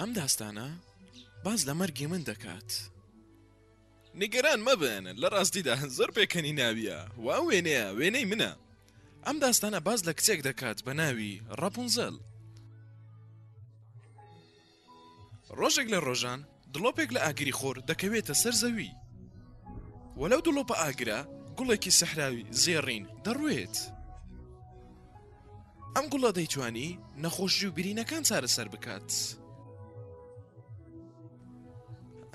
ئەم داستانە باز لە مەرگی من دەکات نیگەران مەبن لە ڕاستیدا زۆر پێکەنی ناویە و ئەو وێنەیە وێنەی منە ئەم داستانە باز لە کچێک دەکات بە ناوی ڕەپونزل ڕۆژێک لە ڕۆژان دڵۆپێک لە ئاگری خۆر دەکەوێتە سەر زەوی وە لەو دڵۆپە ئاگرە گوڵێکی سەحراوی زێڕین دەڕوێت ئەم گوڵە دەیتوانی نەخۆشی و برینەکان چارەسەر بکات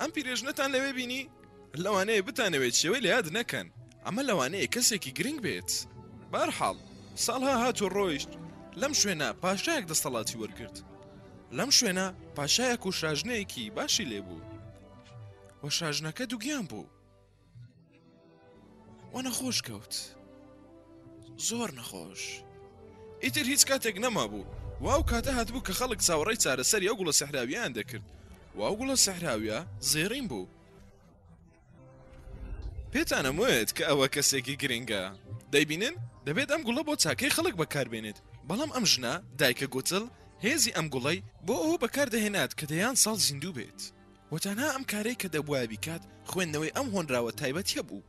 ئەم پیرێژنەتان لەوێ بینی لەوانەیە بتانەوێت شێوەی لە یاد نەکەن ئەمە لەوانەیە کەسێکی گرنگ بێت. بەرحاڵ، ساڵها هات و ڕۆیشت، لەم شوێنە پاشایەک دەستەڵاتی وەرگرت. لەم شوێنە پاشایەک و شاژنەیەکی باشی لێ بوو. وە شاژنەکە دوگیان بوو. وە نەخۆش کەوت. زۆر نەخۆش. ئیتر هیچ کاتێک نەما بوو. واو کاتە هاتبوو کە خەڵک چاوەڕێی چارەسەری ئەو گوڵە سەحراویان دەکرد. واو گوڵە سەحراویە زێڕین بوو. پێتانم وت کە ئەوە کەسێکی گرنگە دەیبینن دەبێت ئەم گوڵە بۆ چاکەی خەڵک بەکاربێنێت بەڵام ئەم ژنە دایکە گوتل هێزی ئەم گوڵی بۆ ئەوە بەکاردەهێنات کە دەیان ساڵ زیندوو بێت وەتەنها ئەم کارەی کە دەبواە بیکات خوێندنەوەی ئەم هۆنراوە تایبەتە بوو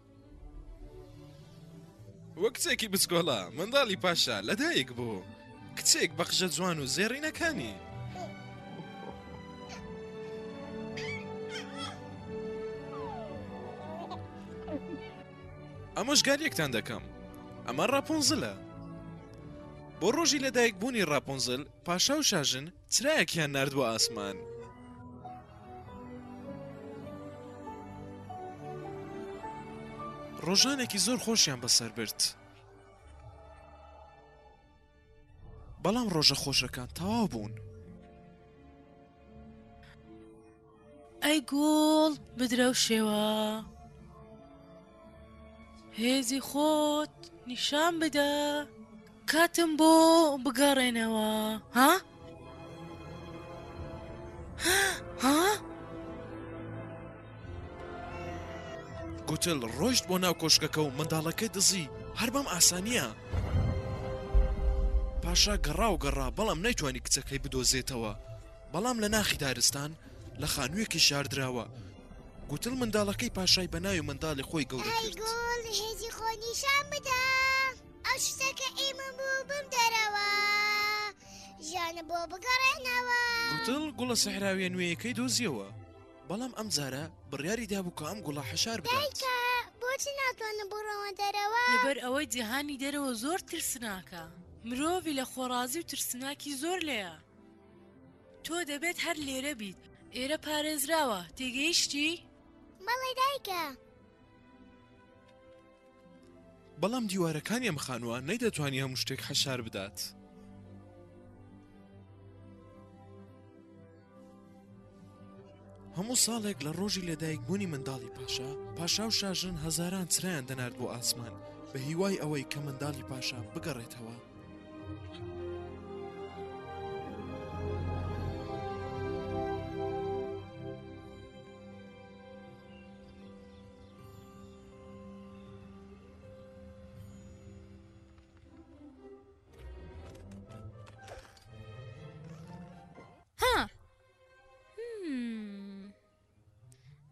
وەک کچێکی بچکۆڵە منداڵی پاشا لەدایک بوو کچێک بە قژە جوان و زێڕینەکانی ئەمەش گاریەکتان دەکەم ئەمە ڕاپۆنزلە بۆ ڕۆژی لەدایک بوونی ڕاپۆنزل پاشا و شاژن چرایەکیان نارد بۆ ئاسمان. ڕۆژانێکی زۆر خۆشیان بەسەر برد بەڵام ڕۆژە خۆشەکان تەواو بوون ئەی گوڵ بدرەوشێوە هێزی خۆت نیشان بدە کاتم بۆ بگەڕێنەوە ها؟ ها؟ گوتل ڕۆشت بۆ ناو کۆشکەکە و منداڵەکەی دزی هەر بەم ئاسانیە پاشا گەڕا و گەڕا بەڵام نەیتوانی کچەکەی بدۆزێتەوە بەڵام لە ناخی دارستان لە خانوویەکی شاردراوە گوتڵ منداڵەکەی پاشای بە ناوی منداڵی خۆی گەورە کرد. هێزی خۆ نیشان بدە ئەو شتەکە ئیمە بوو بم دەرەوە ژیانە بۆ بگەڕێنەوە گوتڵ گوڵە سەحراویە نوێیەکەی دۆزیەوە بەڵام ئەم جارە بڕیاری دابوو کە ئەم گوڵە حەشار بدات. بۆچی ناتوانم بڕەوە دەرەوە لەبەر ئەوەی جیهانی دەرەوە زۆر ترسناکە مرۆڤی لە خۆڕازی و ترسناکی زۆر لێیە. تۆ دەبێت هەر لێرە بیت ئێرە پارێزراوە تێگەیشتی؟ بەڵێ دایکە. بەڵام دیوارەکانی ئەم خانووە نەیدەتوانی هەموو شتێک حەشار بدات. هەموو ساڵێک لە ڕۆژی لەدایک بوونی منداڵی پاشا پاشا و شاژن هەزاران چرایان دەنارد بۆ ئاسمان بە هیوای ئەوەی کە منداڵی پاشا بگەڕێتەوە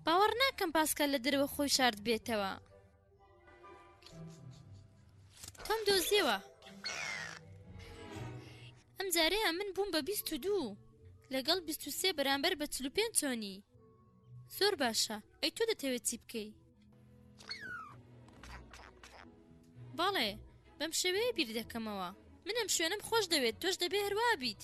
باوەڕ ناکەم پاسکال لە دەرەوە خۆی شارد بێتەوە تۆم دۆزیەوە ئەم جارەیە من بووم بە بیست و دوو لەگەڵ بیست و سێ بەرامبەر بە چلو پێنج چۆنی زۆر باشە ئەی تۆ دەتەوێت چی بکەی باڵێ بەم شێوەیە بیر دەکەمەوە منم شوێنم خۆش دەوێت تۆش دەبێ هەروابیت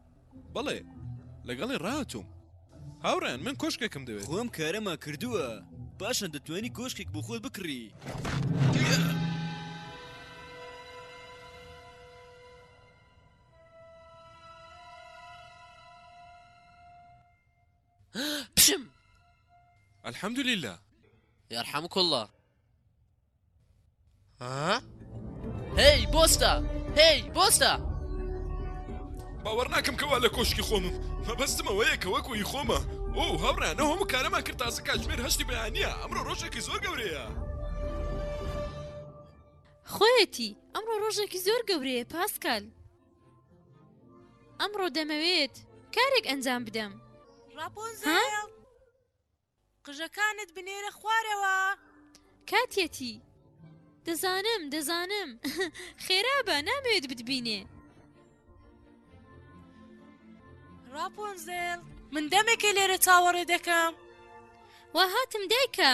بەڵێ لەگەڵی ڕاتوم. هاوڕێیان من کۆشکێکم دەوێت. خۆم کارەما کردووە پاشان دەتوانی کۆشکێک بۆ خۆت بکڕی. بشم الحمدللە یرحمک اللە. هەی بۆستە هەی بۆستە باوەڕ ناکەم کەوا لە کۆشکی خۆمم مەبەستمەوە یەکە وەکوی خۆمە ئۆ هاوڕیانە هەموو کارەمان کرد تازە کاتژمێر هەشتی بەیانە ئەمڕۆ ڕۆژێکی زۆر گەورەیە خۆیەتی ئەمڕۆ ڕۆژێکی زۆر گەورەیە پاسکال ئەمڕۆ دەمەوێت کارێک ئەنجام بدەم ڕاپۆ قژەکانت بنێرە خوارەوە کاتیەتی. دەزانم دەزانم خێرابە نامەوێت بتبینێ. ڕاپۆنزێل من دەمێکە لێرە چاوەڕێ دەکەم. وا هاتم دایکە.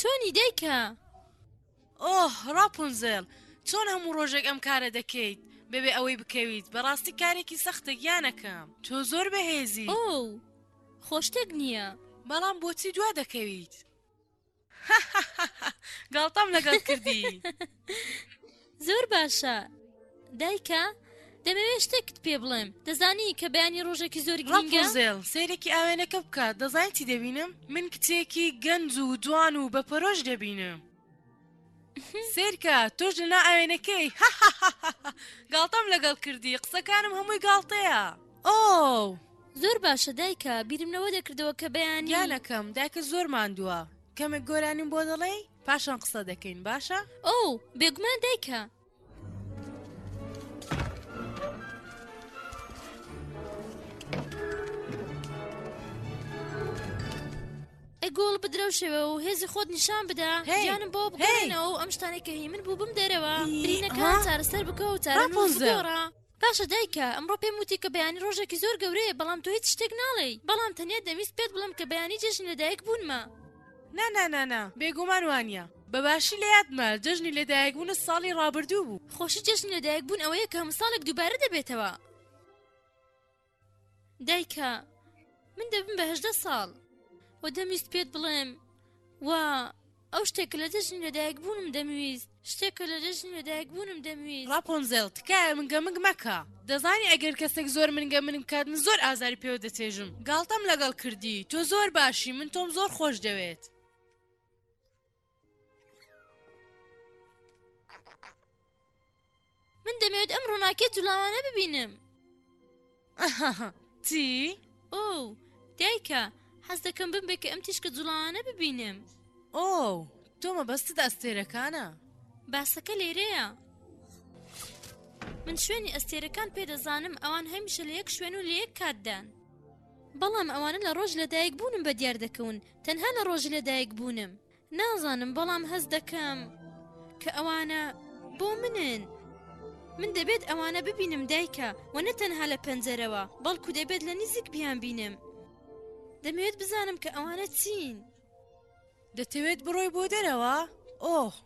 تۆنی دایکە ئۆه ڕاپۆنزێل چۆن هەموو ڕۆژێک ئەم کارە دەکەیت بەبێ ئەوەی بکەویت بەڕاستی کارێکی سەختە گیانەکەم تۆ زۆر بەهێزی ئۆو خۆ شتێک نییە. بەڵام بۆچی دوا دەکەویت؟ هەهەهەهە گاڵتەم لەگەڵ کردی. زۆر باشە دایکە دەمەوێت شتێکت پێ بڵێم دەزانی کە بەیانی ڕۆژێکی زۆر گرنگە زێڵ سەیرێکی ئاوێنەکە بکە دەزای چی دەبینم من کچێکی گەنج و جوان و بە پەرۆش دەبینم سێرکە تۆش لە نا ئاوێنەکەی گاڵتەم لەگەڵ کردی قسەکانم هەمووی گاڵتەیە ئۆ زۆر باشە دایکە بیرمنەوە دەکردەوە کە بەیانیانەکەم دایکە زۆر ماندووە کەمێک گۆرانیم بۆ دەڵێی پاشان قسە دەکەین باشە؟ ئەو بێگومان دایکە. گۆڵ بدرەوشەوە و هێزی خۆت نیشان بدا هیانم بۆ بگەێنەوە ئەم شتانێک کە هی من بوو بم دەرەوە برینەکان چارەسەر بکە و چارە پۆزۆڕە. باشە دایکە ئەمڕۆ پێم وتی کە بەیانی ڕۆژێکی زۆر گەورەیە بەڵام تۆ هیچ شتێک ناڵێی بەڵام تەنیا دەمویست پێت بڵێم کە بەیانی جەژنی لەدایک بوونمە. نانانانا بێگومان وانیە بەباشی لەیادمە جەژنی لەدایکبونت ساڵی ڕابردوو بوو. خۆشی جەژنی لەدایک بوون ئەوەیە کە هەموو ساڵێک دووبارە دەبێتەوە. دایکە، من دەبم بە هەژدە ساڵ و دەمویست پێت بڵێم و ئەو شتێک کە لە جەژنی لەدایکبوونم دەمویست، شتێک کە لە جەژنی لەدایکبوونم دەمویست. ڕاپۆنزێل، تکایە منگەمنگ مەکە. دەزانی ئەگەر کەسێک زۆر منگەمنگ بکات من زۆر ئازاری پێوە دەچێژم. گاڵتەم لەگەڵ کردی. تۆ زۆر باشی. من تۆم زۆر خۆش دەوێت. من دەمەوێت ئەم ڕووناکیە جوڵاوانە ببینم چی؟ ئۆ دایکە حەز دەکەم بمبێ کە ئەم تیشکە جوڵاوانە ببینم ئۆ تۆ مەبەستت ئەستێرەکانە باسەکە لێرەیە من شوێنی ئەستێرەکان پێدەزانم ئەوان هەمیشە لە یەک شوێن و لە یەک کاتدان بەڵام ئەوانە لە ڕۆژ لەدایک بوونم بە دیار دەکەون تەنها لە ڕۆژی لەدایک بوونم نازانم بەڵام هەست دەکەم کە ئەوانە بۆ منن. من دەبێت ئەوانە ببینم دایکە و نە تەنها لە پەنجەرەوە بەڵکو دەبێت لە نیزیک بیان بینم. دەمەوێت بزانم کە ئەوانە چین. دەتەوێت بڕۆی بۆ دەرەوە؟ ئۆه.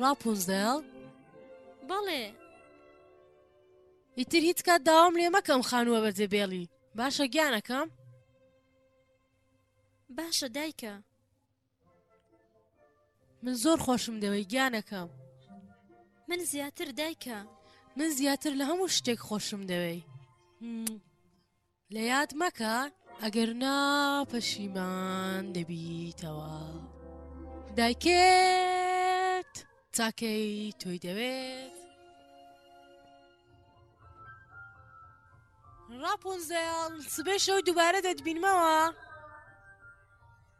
ڕاپۆنزێڵ، بەڵێ. ئیتر هیچ کات داوام لێ مەکە ئەم خانووە بەجێ بێڵی باشە گیانەکەم؟ باشە دایکە. من زۆر خۆشم دەوەی گیانەکەم من زیاتر دایکە من زیاتر لە هەموو شتێک خۆشم دەوەی لە یاد مەکە ئەگەر نا پەشیمان دەبیتەوە دایکێت چاکەی تۆی دەوێت ڕاپۆنزەیان سبەی شەو دووبارە دەتبینمەوە.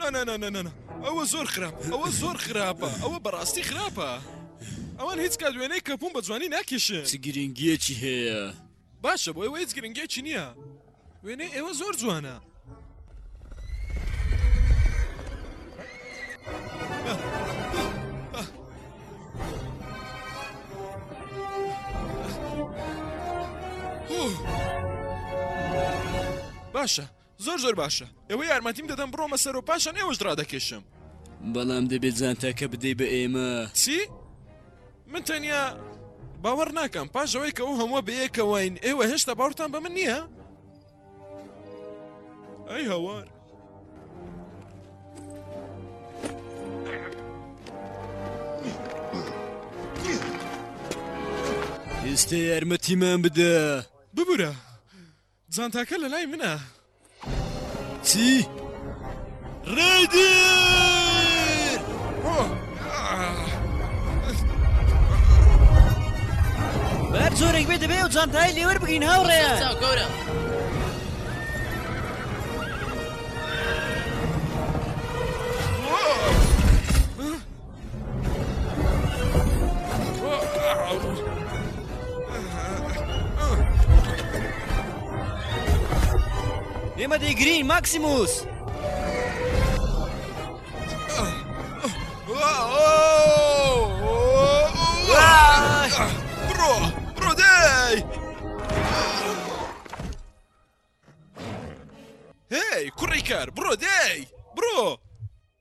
نانانانانە ئەوە زۆر خراپ ئەوە زۆر خراپە ئەوە بەڕاستی خراپە ئەوان هیچ کات وێنەی کەپوم بە جوانی ناکێشن چ گرنگیەکی هەیە باشە بۆ ئەوە هیچ گرنگێکی نییە وێنەی ئێوە زۆر جوانە باشە زۆر زۆر باشە ئەوە یارمەتیم دەدەم بڕۆمە سەر و پاشان ئێوەش ڕادەکێشم بەڵام دەبێت جانتاکە بدەی بە ئێمە چی؟ من تەنیا باوەڕ ناکەم پاشەوەی کە ئەو هەمووە بەیەکەوەین ئێوە هێشتا باوتان بە من نییە؟ ئەی هەوار ئێستا یارمەتیمان بدە ببورە جانتاکە لە لای منە چی؟ ڕێگر! بەر جۆرێک بێ دەبێ و جانتای لێوەر بگرین هاوڕێ گەورە. ئێمە دەیگرین ماکسیموس بڕۆ بڕۆدەی هی کوڕی کار بڕۆ دەی بڕۆ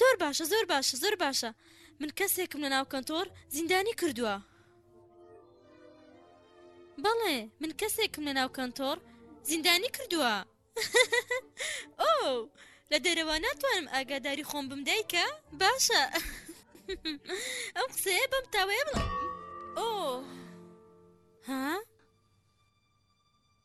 زۆر باشە زۆر باشە زۆر باشە من کەسێکم لە ناو کەنتۆر زیندانی کردووە بەڵێ من کەسێکم لە ناو کەنتۆر زیندانی کردووە ئۆ لە دەرەوە ناتوانم ئاگاداری خۆم بم دایکە باشە ئەم قسەیە بەم تاوەیە بڵ ئۆ ها؟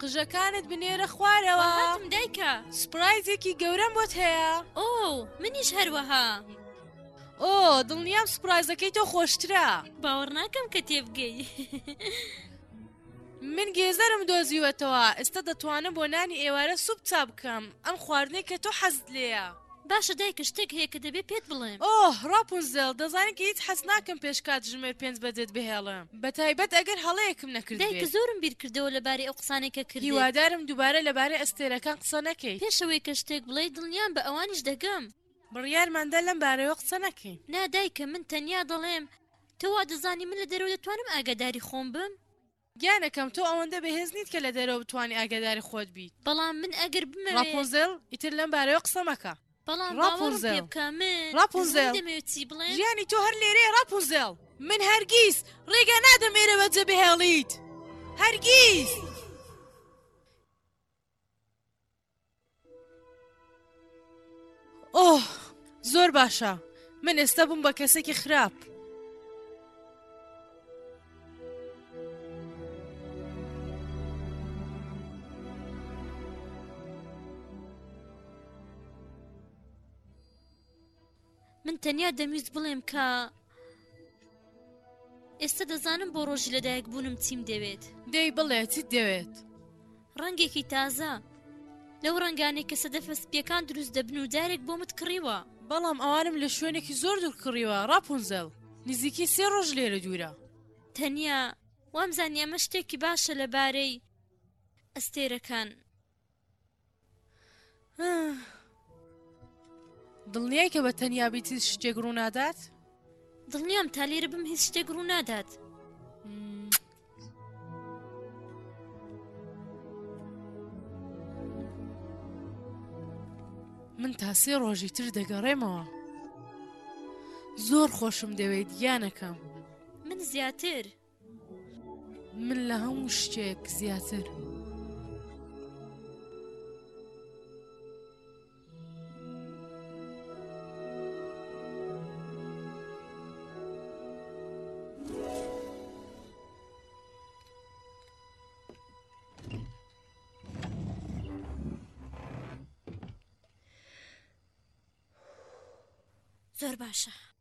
قژەکانت بنێرە خوارەوە هاتم دایکە سپرایزێکی گەورەم بۆت هەیە ئۆ منیش هەروەها ئۆ دڵنیام سپرایزەکەی تۆ خۆشترە باوەڕ ناکەم کە تێبگەی من گێزەرم دۆزیوەتەوە ئێستا دەتوانم بۆ نانی ئێوارە سوپ چا بکەم ئەم خواردنەی کە تۆ حەزت لێە باشە دایکە شتێک هەیە کە دەبێ پێت بڵێم. ئۆه ڕاپونزێل دەزانی کە هیچ حەز ناکەم پێش کات ژمێر پێنج بەجێت بهێڵم بە تایبەت ئەگەر هەڵەیەکم نەکردبێ. دایکە زۆرم بیر کردەوە لە بارەی ئەو قسانەی کە کردت. هیوادارم دوبارە لە بارەی ئەستێرەکان قسە نەکەیت. پێش ئەوەی کە شتێک بڵێیت دڵنیام بە ئەوانیش دەگەم. بڕیارمان دا لەم بارەیەوە قسە نەکەین. نا دایکە من تەنیا دەڵێم تۆ وا دەزانی من لە دەرەوە دەتوانم ئاگاداری خۆم بم؟ گیانەکەم تۆ ئەوەندە بەهێز نیت کە لە دەرەوە بتوانی ئاگاداری خۆت بیت. بەڵام من ئەگەر بمەوێت. ڕاپونزێل، ئیتر لەم بارەوە قسە مەکە. بەڵام باوەڕم پێ بکە من. ڕاپونزێل، دەمەوێت چی بڵێم؟ ژیانی تۆ هەر لێرەیە ڕاپونزێل. من هەرگیز ڕێگا نادەم ئێرەوە جێبهێڵیت. هەرگیز. ئۆه زۆر باشە من ئێستا بووم بە کەسێکی خراپ. من تەنیا دەمویست بڵێم کە ئێستا دەزانم بۆ ڕۆژی لەدایک بوونم چیم دەوێت دەی بڵێ چیت دەوێت ڕەنگێکی تازە لەو ڕنگانێک کە سەدەفە سپیەکان دروست دەبن و جارێک بۆ مت کڕیوە بەڵام ئەوانم لە شوێنێکی زۆر دوور کڕیوە ڕاپونزەل نزیکی سێ ڕۆژ لێرە دوورە تەنیا وامزانی ئەمە شتێکی باشە لەبارەی ئەستێرەکان دڵنیای کە بە تەنیا بیت هیچ شتێک ڕوونادات دڵنیام تا لێرە بم هیچ شتێک ڕوونادات من تا سێ ڕۆژی تر دەگەڕێمەوە زۆر خۆشم دەوێت گیانەکەم من زیاتر من لە هەموو شتێک زیاتر. زۆر باشە.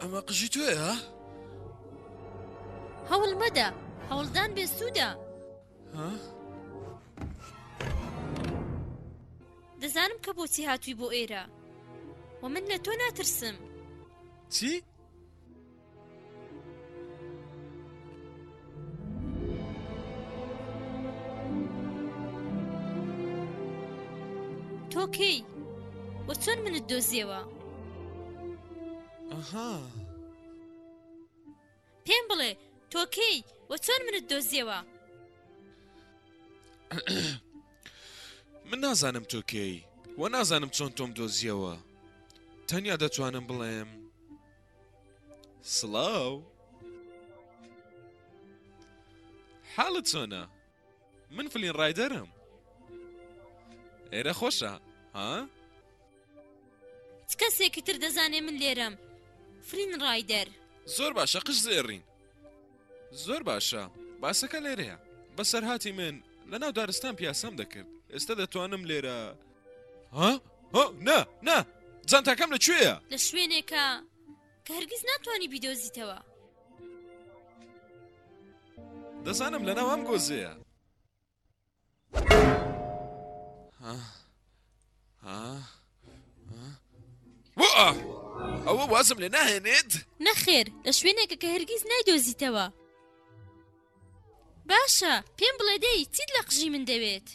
ئەمە قژی توێە؟ هەوڵ مەدە هەوڵدان بێ سوودە دەزانم کە بۆچی هاتووی بۆ ئێرە و من لە تۆ ناترسم چی؟ تۆ کەی و چۆن منت دۆزیەوە ئەها پێم بڵێ تۆ کەی و چۆن منت دۆزیەوە من نازانم تۆ کەی و نازانم چۆن تۆم دۆزیەوە تەنیا دەتوانم بڵێم سڵاو حاڵت چۆنە من فلین ڕایدەرم ئێرە خۆشە ها؟ کەسێکی تر دەزانێ من لێرەم فرین ڕایدەر زۆر باشە قش زێڕین زۆر باشە باسەکە لێرەیە بەسەرهاتی من لە ناو دارستان پیاسەم دەکرد ئێستا دەتوانم لێرە ها ها نا نا جانتاکەم لە کوێیە لە شوێنێکە کە هەرگیز ناتوانانی بیدۆزیتەوە دەزانم لە ناو ئەم گۆزەیە ئەوە وازم لێ ناهێنێت نەخێر لە شوێنێکە کە هەرگیز نایدۆزیتەوە باشە پێم بڵێ دەی چیت لە قژی من دەوێت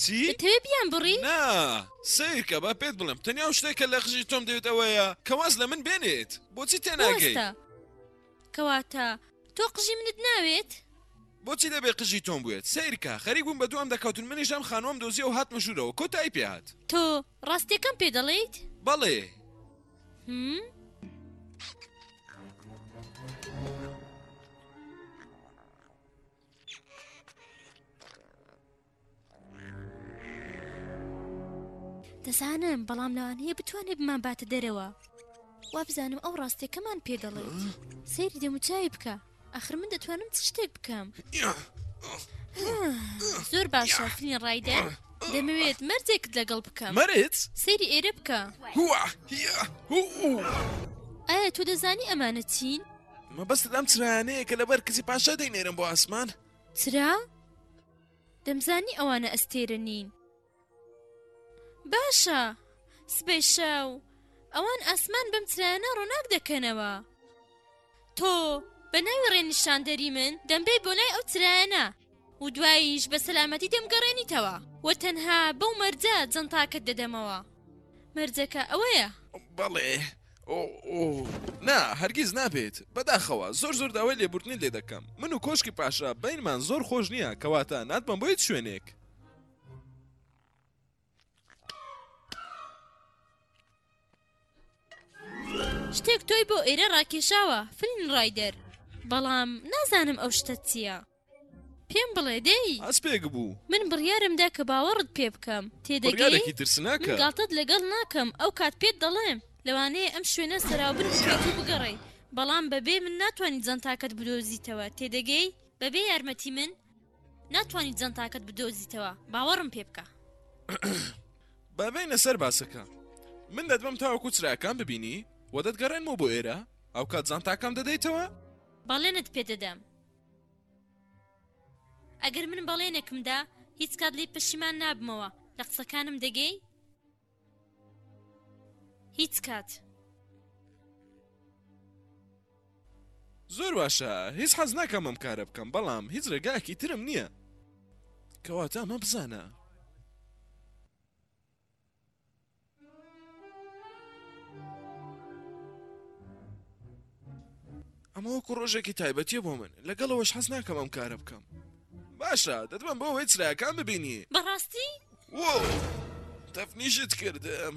چی تێ بیان بڕی سیرکە با پێت بڵم تەنیا شتێکە لە قژی تۆم دەوێت ئەوەیە کەواز لە من بێنێت بۆچی تێناگەیت کەواتە تۆ قژی منت ناوێت؟ بۆچی دەبێت قژی تۆم بوێت؟ سەیرکە، خەریک بووم بەدوام دەکەوتن، منیش ئەم خانووەم دۆزی و هاتمە ژوورەوە، کۆتایی پێهات. تۆ ڕاستییەکەم پێ دەڵێیت؟ بەڵێ. هم؟ دەزانم بەڵام لەوانەیە بتوانێت بمانباتە دەرەوە وابزانم ئەو ڕاستێکەمان پێ دەڵێت سەیری دەموچاوی بکە ئەخر من دەتوانم چ شتێک بکەم زۆر باشە فلین ڕایدە دەمەوێت مەرجێکت لەگەڵ بکەم مەرت سەیری ئێرە بکە ئایا تۆ دەزانی ئەمانە چین؟ مەبەست لەم چرایانەیە کە لەبەر کزی پاشا دەینێرم بۆ ئاسمان؟ چرا؟ دەمزانی ئەوانە ئەستێرە نین. باشە سبەی شەو ئەوان ئاسمان بەم چرایانە ڕوناک دەکەنەوە تۆ بە ناوی ڕێ نیشاندەری من دەمبەی بۆ لای ئەو چرایانە و دواییش بە سەلامەتی دەمگەڕێنیتەوە و تەنها بەو مەرجە جەنتاکەت دەدەمەوە مەرجەکە ئەوەیە. بەڵێ نا هەرگیز نابێت بەداخەوە زۆر زۆر داوای لێبوردنی لێ دەکەم من و کۆشکی پاشا بینمان زۆر خۆش نییە کەواتە ناتبم بۆ هیچ شوێنێک شتێک تۆی بۆ ئێرە ڕاکێشاوە فلن ڕایدەر بەڵام نازانم ئەو شتە چییە. پێم بڵێ دێی؟ ئەسپێک بوو. من بڕیارم دا کە باوەڕت پێ بکەم. تێدەگەی؟ بڕیارێکی ترسناکە. من گاڵتەت لەگەڵ ناکەم، ئەو کات پێت دەڵێم. لەوانەیە ئەم شوێنە سەراوبن بکەیت و بگەڕێی، بەڵام بەبێ من ناتوانیت جانتاکەت بدۆزیتەوە، تێدەگەی؟ بەبێ یارمەتی من ناتوانیت جانتاکەت بدۆزیتەوە، باوەڕم پێ بکە. با بێینە سەر باسەکە. من دەتبەم تاوەکو چراکان ببینی و دەتگەڕێنمەوە بۆ ئێرە، ئەوکات جانتاکەم دەدەیتەوە؟ بەڵێنت پێ دەدەم. ئەگەر من بەڵێنێکم دا هیچ کات لی پەشیمان نابمەوە لە قسەکانم دەگەی؟ هیچ کات. زۆر باشە هیچ حەز ناکەم ئەم کارە بکەم بەڵام هیچ ڕێگایەکی ترم نییە. کەواتە ئەمە بزانە. ئەمە وەکو ڕۆژێکی تایبەتیە بۆ من لەگەڵەوەش حەز ناکەم ئەم کارە بکەم باشە دەتمەم بۆ هۆی چراکان ببینی بەڕاستی تەفنیشت کردم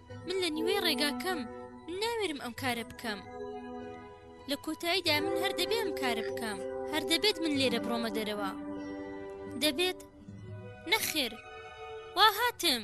من لە نیوەی ڕێگاکەم من ناوێرم ئەم کارە بکەم لە کۆتاییدا من هەر دەبێ ئەم کارە بکەم هەر دەبێت من لێرە بڕۆمە دەرەوە دەبێت نەخێر وا هاتم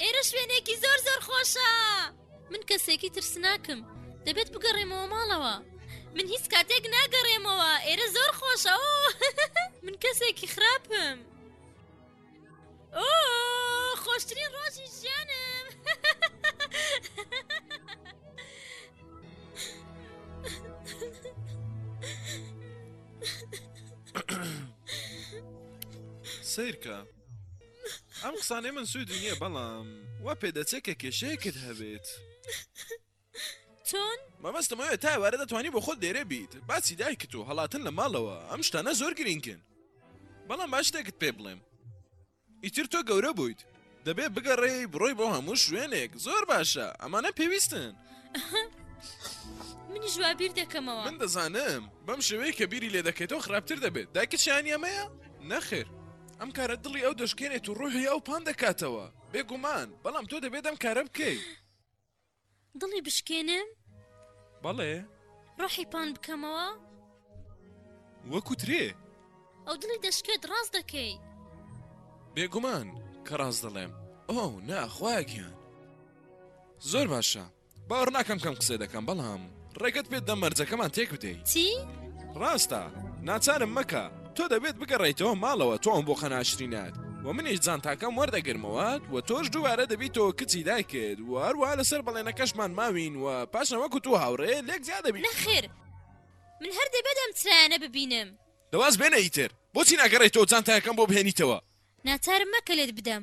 ئێرە شوێنێکی زۆر زۆر خۆشە من کەسێکی ترسناکم دەبێت بگەڕێمەوە ماڵەوە من هیچ کاتێک ناگەڕێمەوە ئێرە زۆر خۆشە من کەسێکی خراپم خۆشترین ڕۆژی ژیانم سیرکە ئەم قسانەی من سوودی نییە بەڵام وا پێدەچێت کە کێشەیەکت هەبێت چۆن؟ مەبەستم ئەوێ تا ئێوارە دەتوانی بۆ خۆت دێرێ بیت باسی دایکت و هەڵاتن لە ماڵەوە ئەم شتانە زۆر گرینگن بەڵام باش شتێکت پێ بڵێم ئیتر تۆ گەورە بوویت دەبێ بگەڕێ بڕۆی بۆ هەموو شوێنێک زۆر باشە ئەمانە پێویستن منی ژوابیر دەکەمەوە من دەزانم بەم شێوەیە کە بیری لێ دەکەیتەوە خراپتر دەبێت دایکت شانی ئەمەیە نەخێر ئەم کارە دڵی ئەو دەشکێنێت و ڕوحی ئەو پان دەکاتەوە بێگومان بەڵام تۆ دەبێت ئەم کارە بکەیت دڵی بشکێنم بەڵێ ڕحی پان بکەمەوە وەکو ترێ ئەو دڵی دەشکێت ڕاست دەکەی بێگومان کە ڕاست دەڵێم ئەو ناخواگیان زۆر باشە باوەڕ ناکەم کەم قسە دەکەم بەڵام ڕێگەت پێ دەم مەرجەکەمان تێک بدەی چی؟ ڕاستە ناچارم مەکە تۆ دەبێت بگەڕێیتەوە ماڵەوە تۆم بۆ قەناشرینات و منیش جانتاکەم وەردەگرمەوەات و تۆش دووبارە دەبیتەوە کچی دایکت و هەروە لەسەر بەڵێنەکەشمان ماوین و پاشە وەکو تو هاوڕێ لێک زیاد دەبی نەخێر من هەر دەبێت ئەم چرایانە ببینم دەواز بێنە ئیتر بۆچی ناگەڕێیتەوە جانتاکەم بۆ بهێنیتەوە ناچارم مەکە لێت بدەم.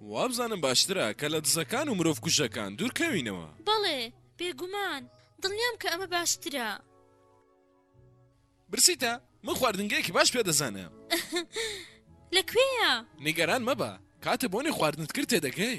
وابزانم باشترە کە لە دزەکان و مرۆڤ کوژەکان دوور کەوینەوە. بەڵێ بێگومان دڵنیام کە ئەمە باشترە. برسیتە؟ من خواردنگەیەکی باش پێ دەزانم. لە کوێیە؟ نیگەران مەبە کاتە بۆنی خواردنت کرد تێدەگەی.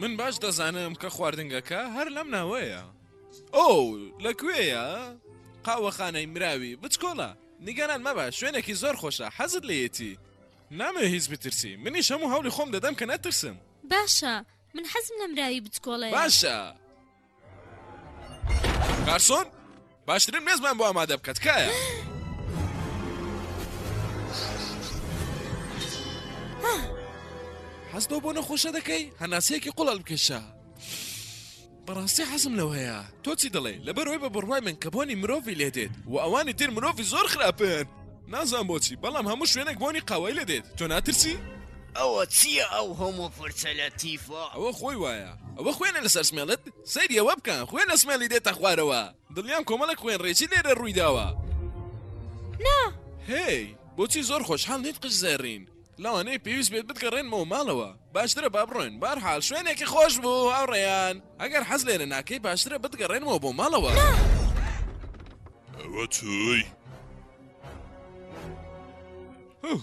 من باش دەزانم کە خواردنگەکە هەر لەم ناوەیە ئۆ لەکوێیە قاوەخانەی مراوی بچکۆڵە نیگەران مەبە شوێنێکی زۆر خۆشە حەزت لەیەتی نامێ هیچ بترسی منی شەمو هەولی خۆم دەدەم کە نەترسم باشە من حەزم لە مراوی بچکۆڵێ باشە گارسۆن باشترین مێزمان بۆ ئامادە بکە تکایە حەز بە بۆ نەخۆشە دەکەی هەناسەیەکی قوڵال بکێشە بەڕاستی حەزم لەو هەیە تۆچی دەڵێ لەبەرەوەی بە بڕوای من کە بۆنی مرۆڤی لێ دێت و ئەوانی تر مرۆڤی زۆر خراپن نازان بۆچی بەڵام هەموو شوێنێک بۆنی قاوای لە دێت تۆ ناترسی؟ ئەوە چیە ئەو هەموو فرچە لەتیفە. ئەوە خۆی وایە ئەوە خوێنە لەسەر سمێڵت سەیری ئەوە بکە خوێنە سمێڵی دێتە خوارەوە دڵیام کۆمەڵێک خوێن ڕێچی لێرە ڕووی داوە. نا. هەی بۆچی زۆر خۆشحاڵ نیت قژ زێڕین لەوانەیە پێویست بێت بتگەڕێنمەوە ماڵەوە باشترە با بڕۆین بەهەرحاڵ شوێنێکی خۆش بوو هاوڕێیان ئەگەر حەز لێرە ناکەی باشترە بتگەڕێنمەوە بۆ ماڵەوە. ئەوە تۆی؟ هوه.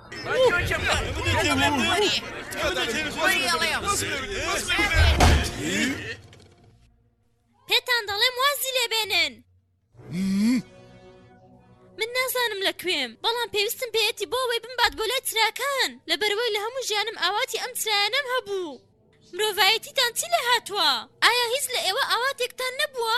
پێتان دەڵێم وازی لێبێنن من نازانم لە کوێم بەڵام پێویستم پێەتی بۆ ئەوەی بمبات بۆ لای تراکان لە بەرەوەی لە هەموو ژیانم ئاواتی ئەم ترایەنەم هەبوو مرۆڤایەتیتان چی لە هاتووە ئایا هیچ لە ئێوە ئاواتێکتان نەبووە؟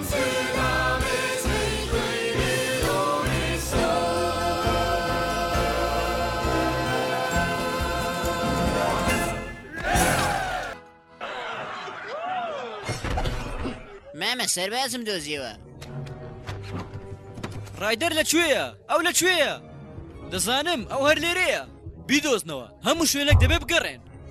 مامە سەربازم دۆزیەوە ڕایدەر لە کوێیە ئەو لە کوێیە دەزانم ئەو هەر لێرەیە بیدۆزنەوە هەموو شوێنێک دەبێ بگەڕێن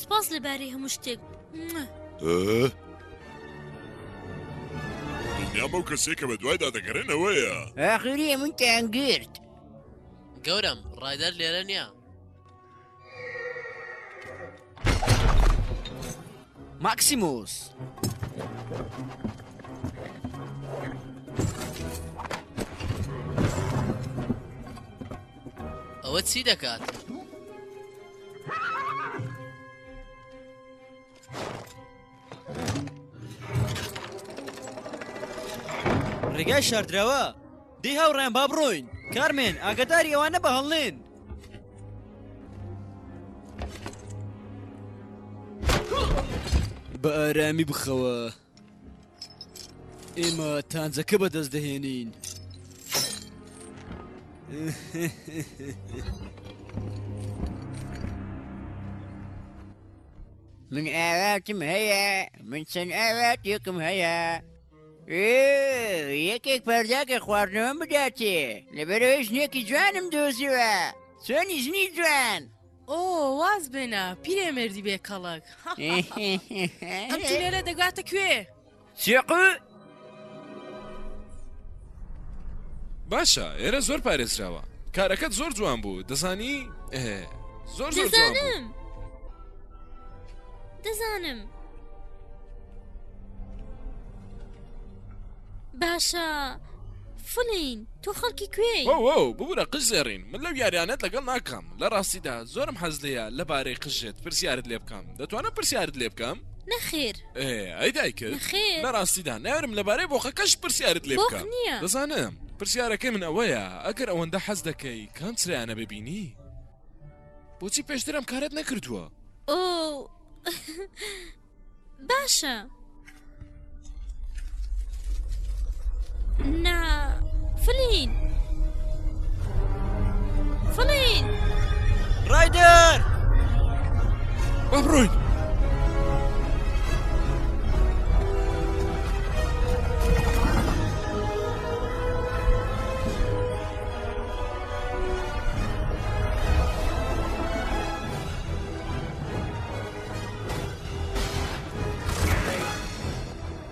سپاس لەبارەی هەموو شتێک. دڵنیام ئەو کەسەیە کە بە دوایدا دەگەڕێن ئەوەیە. ئاخری ئەمنتان گرت. گەورەم ڕایدەر لێرە نییە. ماکسیموس. ئەوە چی دەکات؟ ڕێگای شاردراوە دی هاوڕێن با بڕۆین کارمێن ئاگداری ئەوانە بە هەڵێن بە ئارامی بخەوە. ئێمە تانجەکە بەدەست دەهێنین. من ئاواتم هەیە من چەند ئاوات یەکم هەیە یەکێک پەرداکە خواردنەوەم بداتێ لەبەرەوەی ژنێکی جوانم دۆزیوە چۆنی ژنی جوان ئۆ واز بێنە پیرێ مردی بێ کەڵک ئەم تونێلە دەگاتە کوێ چێق باشە ئێرە زۆر پارێزراوە کارەکەت زۆر جوان بوو دەزانی زۆر زۆر جوان بوو. دەزانم دەزانم باشە فلین تۆ خەڵکی کوێی ببورە قژ زێڕین من لەو یاریانەت لەگەڵ ناکەم لە ڕاستیدا زۆرم حەز لەیە لەبارەی قژێت پرسیارت لێ بکەم دەتوانم پرسیارت لێ بکەم نەخێر ئەی دایکرد خێر لە ڕاستیدا نارم لەبارەی بۆخەکەش پرسیارت لێ بکەم نییە دەزانم پرسیارەکەی من ئەوەیە ئەگەر ئەوەندە حەز دەکەی کام چرایانە ببینی بۆچی پێشترم کارت نەکردووە ئۆ باشە نا فلین فلین ڕایدەر بڕۆین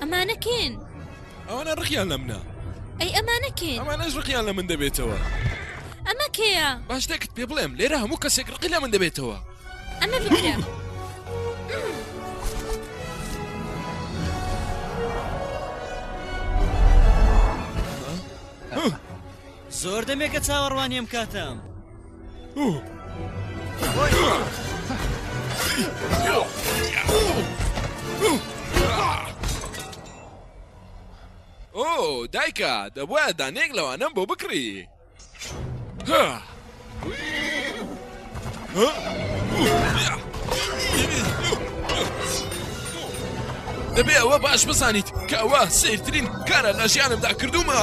ئەمانە کێن؟ ئەوانە ڕقیان لە منە ئەی ئەمانە کێن؟ ئەمانەش ڕقیان لە من دەبێتەوە ئەمە کێیە؟ باش دەکت پێ بڵێم لێرە هەموو کەسێک ڕقی لە من دەبێتەوە ئەمە بگرە زۆر دەمێکە چاوەڕوانیم کاتم ئۆ دایکە دەبواە دانێک لەوانم بۆ بکڕی ها! دەبێ ئەوە باش بزانیت کە ئەوە سیرترین کارە لە ژیانمدا کردومە.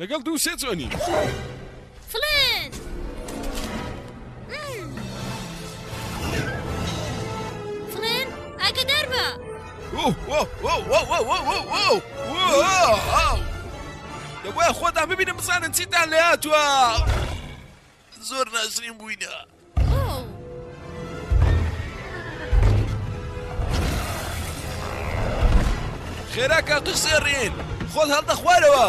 لەگەڵ دوو سێ جۆنی فلێن فلێن ئاگدار بە دەبە خۆتان ببینم بزانن چیتان لە هاتووە. زۆر ناشرین بووینە. خێرا کاکە سێڕین خۆت هەڵدە خوارەوە.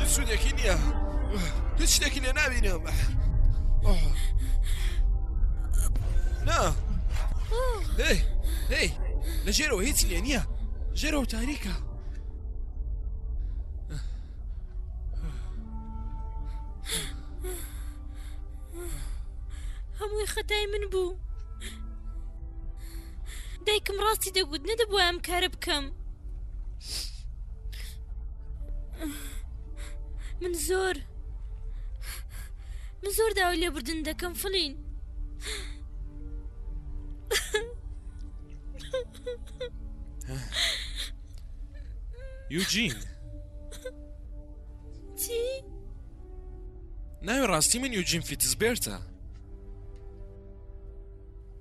هیچ سوودێکی نییە هیچ شتێکی لێ ناوینم نا هی هی لە ژێرەوە هیچ لێ نییە ژێرەوە تاریکە هەمووی خەتای من بوو دایکم ڕاستی دەگوت نەدەبووە ئەم کارە بکەم. من زۆر من زۆر داوای لێبوردن دەکەم فلین یوجین چی؟ ناوی ڕاستی من یوجین فیتز بێرتە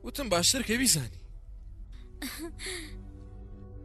وتم باشتر کە بیزانی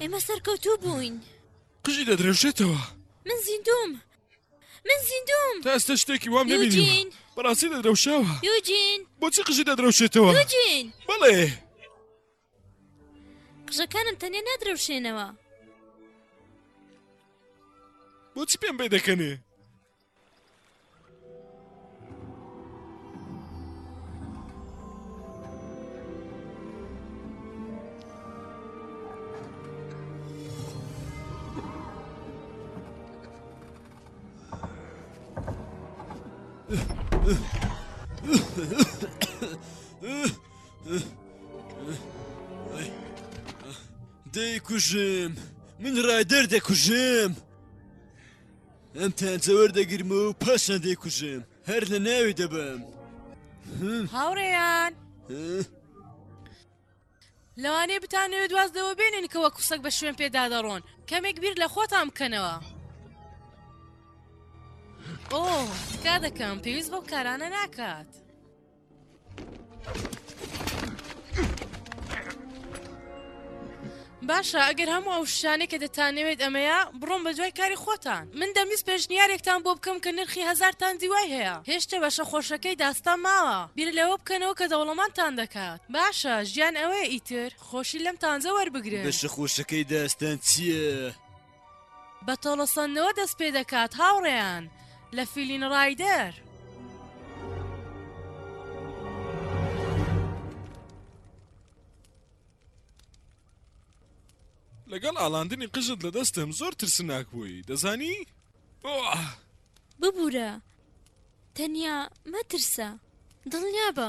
ئێمە سەرکەوتوو بووین. قژی دەدرەوشێتەوە. من زیندووم. من زیندووم. تا ئێستا شتێکی وام نەبینیوە. یوجین. بەڕاستی دەدرەوشاوە. یوجین. بۆچی قژی دەدرەوشێتەوە؟ یوجین. بەڵێ. قژەکانم تەنیا نادرەوشێنەوە. بۆچی پێم بێدەکەنێ؟ دەیکوژم من ڕای دەردەکوژم. ئەم تاجە وەردەگرمەوە و پاشان دەیکوژم هەر لە ناوی دەبم هاوڕێیان لەوانەیە بتانەوێت دواز لەوە بێنن کە وەک قسەک بە شوێن پێدا دەڕۆن کەمێک بیر لە خۆتان بکەنەوە ئۆ تکا دەکەم پێویست بەو کارانە ناکات. باشە ئەگەر هەموو ئەو شانێک کە دەتانەوێت ئەمەیە بڕۆم بە دوای کاری خۆتان من دەمیست پێشنیارێکتان بۆ بکەم کە نرخی هزارتان دیوای هەیە هێشتە بەشە خۆشەکەی داستان ماوە بیر لەوە بکەنەوە کە دەوڵەمانتان دەکات باشە ژیان ئەوەیە ئیتر خۆشی لەم تانزە وەربگرن بەشە خۆشەکەی داستان چییە؟ بە تۆڵەسەندنەوە دەست پێ دەکات هاوڕێیان لە فیلین ڕایدەر. لەگەڵ ئاڵاندنی قژت لە دەستم زۆر ترسناک بووی دەزانی؟ ببورە تەنیا مەترسە دڵنیابە.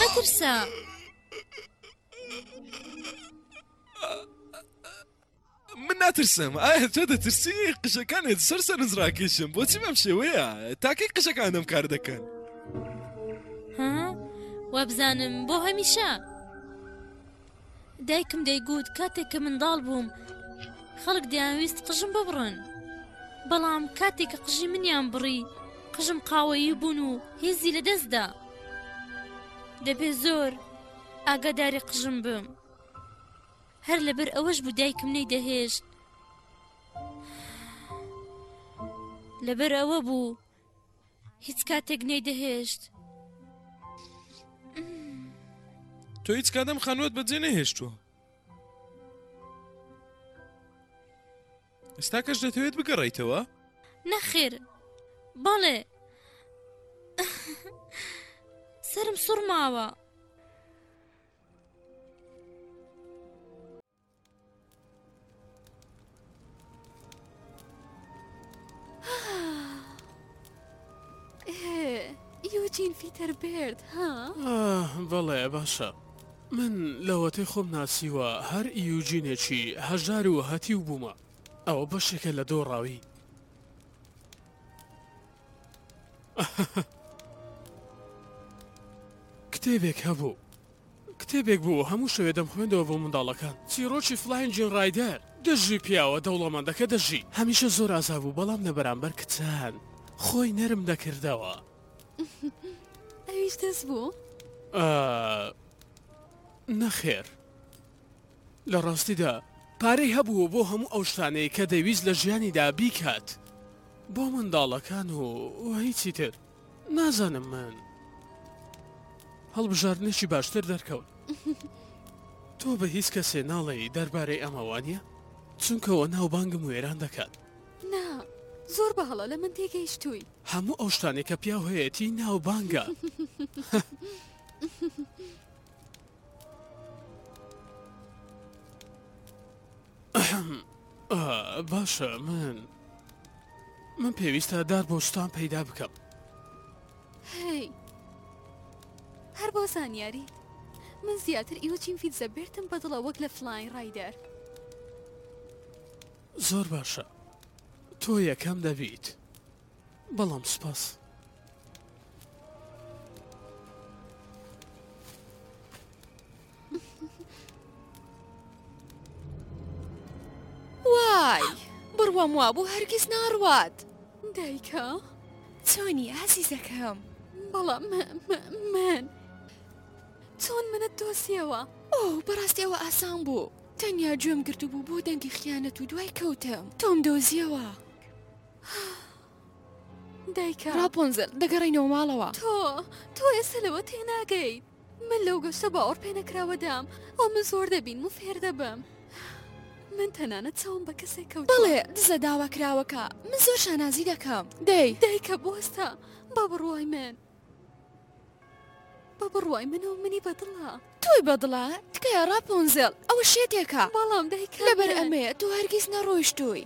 مەترسە من ناترسم ئایا تۆ دەترسی قژەکانت سەر سەر نزراکیشم بۆچی بەم شێوەیە تاکەی قژەکان دەم کار دەکەن وابزانم بۆ هەمیشە دایکم دەیگوت کاتێک کە منداڵ بووم خەڵک دەیانویست قژم ببڕن بەڵام کاتێک کە قژی منیان بڕی قژم قاوەیی بوون و هێزی لە دەستدا دەبێ زۆر ئاگاداری قژم بم هەر لەبەر ئەوەش بوو دایکم نەی دەهێشت لەبەر ئەوە بوو هیچ کاتێک نەیدەهێشت تۆ هیچ کاتم خانوت بەجێ نەهێشتووە ئێستا کەش دەتەوێت بگەڕیتەوە؟ نەخێر بەڵێ سرم سوڕماوە. یوجین فیتەر بێرد ها بەڵێ باشە من لەوەتەی خۆم ناسیوە هەر یوجینێکی هەژار و هەتی و بوومە ئەوە بەشێکە لە دۆڕاوی کتێبێک هەبوو کتێبێک بوو هەموو شەوێ دەمخوێندەوە بۆ منداڵەکان چیڕۆکی فڵاین جین ڕایدەر دەژی پیاوە دەوڵەمەندەکە دەژی هەمیشە زۆر ئازا بوو بەڵام لە بەرامبەر کچان خۆی نەرم دەکردەوە ئەویش دەست بوو نەخێر لە ڕاستیدا پارەی هەبوو بۆ هەموو ئەو شتانەی کە دەویست لە ژیانیدا بیکات بۆ منداڵەکان و هیچی تر نازانم من هەڵبژاردنێکی باشتر دەرکەوت تۆ بە هیچ کەسێ ناڵێی دەربارەی ئەمەوانە چونکەەوە ناو بانگم وێران دەکات نا زۆر بە هەڵە لە من تێگەیشتووی هەموو ئەو شتانێک کە پیاو هەیەتی ناو بانگە باشە من من پێویستە دار بۆ شتان پەیدا بکەم هەی هەر بۆ زانیاری من زیاتر ئیوچین فیزە بێتم بەدڵە وەک لە فلاین ڕایدەر زۆر باشە تۆ یەکەم دەبیت. بەڵام سوپاس. وای بڕوام وابوو هەرگیز ناڕوات دایکە چۆنی ئازیزەکەم بەڵام من چۆن منە دۆسیەوە ئۆ بەڕاستیەوە ئاسان بوو تەنیا گوێم گرتبوو بۆ دەنگی خیانەت و دوای کەوتم تۆم دۆزیەوە. دایکە راپۆنزل دەگەڕینەوە ماڵەوە تۆ تۆ ئێستا لەوە تێناگەیت من لەو گەشتە بە ئەوڕپێ نەکراوەدام ئەو من زۆر دەبین و فێر دەبم من تەنانەت چاوم بە کەسێک کەوت بڵێ دزە داواکراوەکە من زۆر شانازی دەکەم دەی دایکە بۆستە با بڕوای من بە بڕوای من ئەو منی بەدڵە. تۆی بەدڵە؟ تکایە ڕاپۆنزێڵ، ئەوە شێتێکە. بەڵام دایکانم. لەبەر ئەمەیە تۆ هەرگیز نەڕۆیشتووی.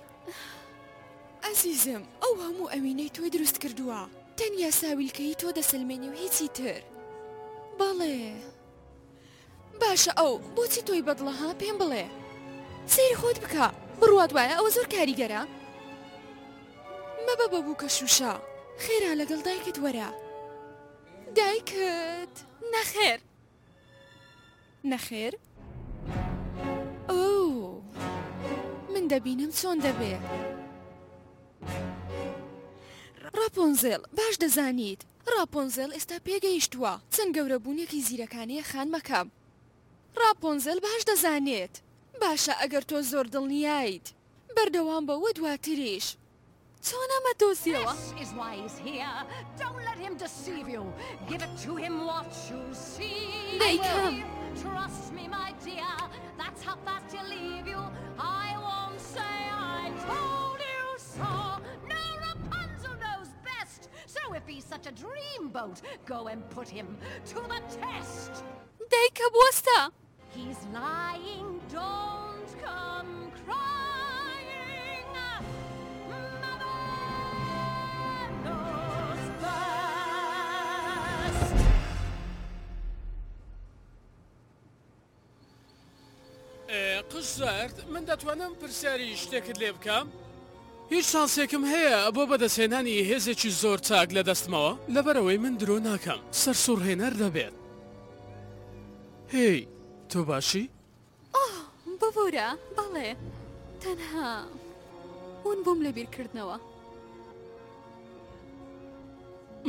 ئەزیزم، ئەو هەموو ئەوینەی تۆی دروست کردووە، تەنیا ساویلکەیی تۆ دەسەلمێنێ و هیچی تر. بەڵێ. باشە ئەو بۆچی تۆی بەدڵە ها پێم بڵێ. سەیری خۆت بکە بڕوات وایە ئەوە زۆر کاریگەرە؟ مەبە بە بووکە شووشە. خێرا لەگەڵ دایکت وەرە. دایکت؟ نەخێر. نەخێر؟ ئۆو من دەبینم چۆن دەبێ. ڕاپۆنزێڵ باش دەزانیت. ڕاپۆنزێل ئێستا پێگەیشتووە چەند گەورەبوونێکی زیرەکانەیە خانمەکەم. ڕاپۆنزێل باش دەزانێت. باشە ئەگەر تۆ زۆر دڵنیایت بەردەوام بە وە دواتریش چۆن ئەمە دۆزیەوە. So if he's such a dreamboat, go and put him to the test. دەیکە بوەستە. He's lying, don't come crying. قژ زەرد من دەتوانم پرسیاری شتێکت لێ بکەم؟ هیچ شانسێکم هەیە بۆ بەدەستهێنانی هێزێکی زۆر چاک لە دەستمەوە لەبەرەوەی من درۆ ناکەم سەرسوڕهێنەر دەبێت هێی تۆ باشی؟ ئۆه ببورە بەڵێ تەنها ون بووم لە بیرکردنەوە.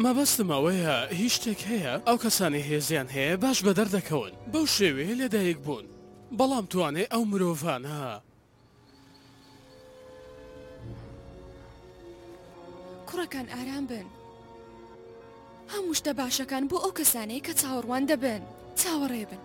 مەبەستم ئەوەیە هیچ شتێک هەیە ئەو کەسانەی هێزیان هەیە باش بەدەر دەکەون بەو شێوەیە لەدایک بوون بەڵام توانێ ئەو مرۆڤانە کوڕەکان ئارام بن هەموو شتە باشەکان بۆ ئەو کەسانەیە کە چاوەڕوان دەبن چاوەڕێ بن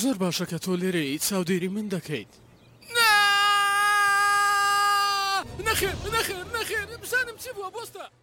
زۆر باشە کە تۆ لێرەی چاودێری من دەکەیت نەخێر نەخێر نەخێر بزانم چی بووە بۆستە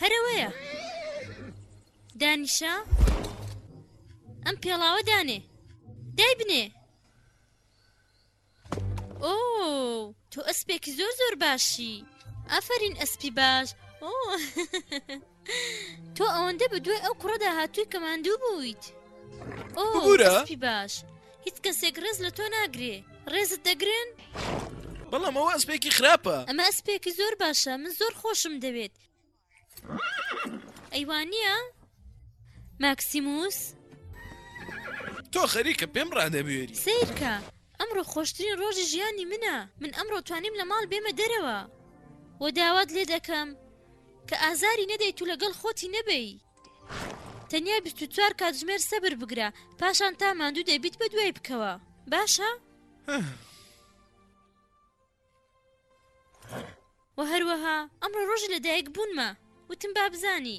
هەرەوەیە دانیشە ئەم پێڵاوە دانێ دای بنێ ئۆ تۆ ئەسپێکی زۆر زۆر باشی ئافرین ئەسپی باش ئۆ تۆ ئەوەندە بە دوای ئەو کوڕەدا هاتووی کە ماندوو بوویت ئۆپی باش هیچ کەسێک ڕێز لە تۆ ناگرێ ڕێزت دەگرن بەڵام ئەوە ئەسپێکی خراپە ئەمە ئەسپێکی زۆر باشە من زۆر خۆشم دەوێت ئەیوانە ماکسیموس تۆ خەریکە پێم ڕادەبێری سیرکە ئەمڕۆ خۆشترین ڕۆژی ژیانی منە من ئەمڕۆ توانیم لە ماڵ بێمە دەرەوە وە داوات لێ دەکەم کە ئازاری نەدەیت و لەگەڵ خۆتی نەبەی. تەنیا بیست و چوار کاتژمێر سەبر بگرە، پاشان تا ماندوو دەبیت بەدوای بکەوە. باشە؟ وە هەروەها ئەمڕۆ ڕۆژی لەدایک بوونمە، وتم با بزانی.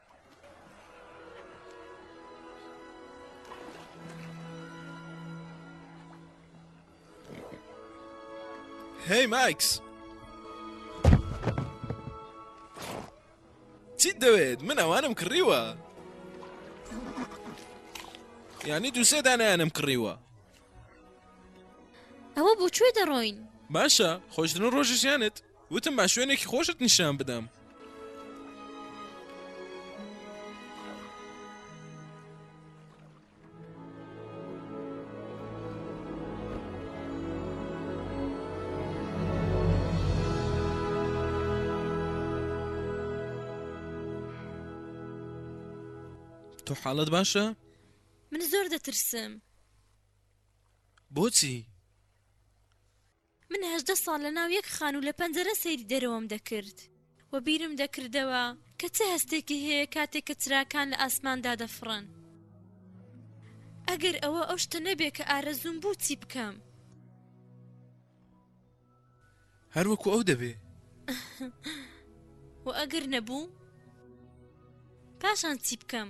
هەی ماکس چیت دەوێت من ئەوانم کڕیوە یانی دووسێ دانیانم کڕیوە ئەوە بۆ کوێ دەڕۆین باشە خۆشتن و ڕۆژیشیانت وتم با شوێنێکی خۆشت نیشان بدەم. تۆ حاڵت باشە؟ من زۆر دەترسم بۆچی؟ من هەژدە ساڵ لە ناو یەک خانوو لە پەنجەرە سەیری دەرەوەم دەکرد و بیرم دەکردەوە کە چ هەستێکی هەیە کاتێک کە چراکان لە ئاسمان دادەفڕن. ئەگەر ئەوە ئەو شتە نەبێ کە ئارەزووم بوو چی بکەم؟ هەر وەکو ئەو دەبێ. و ئەگەر نەبوو؟ پاشان چی بکەم؟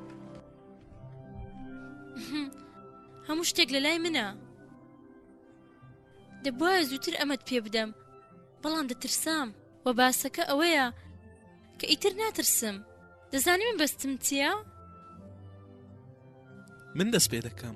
هەموو شتێک لە لای منە دەبواە زووتر ئەمەد پێ بدەم بەڵام دەترسام و باسەکە ئەوەیە کە ئیتر ناترسم دەزانیم بەستم چییە؟ من دەست پێ دەکەم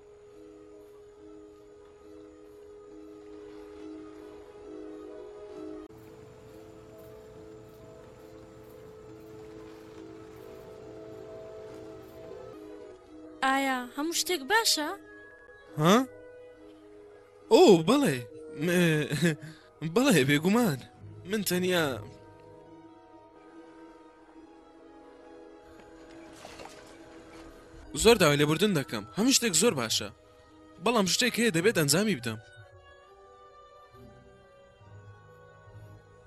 ئایا هەموو شتێک باشە؟ ها؟ ئەو بەڵێ بەڵێ بێگومان من تەنیا زۆر داوای لێبوردن دەکەم هەموو شتێک زۆر باشە بەڵام شتێک هەیە دەبێت ئەنجامی بدەم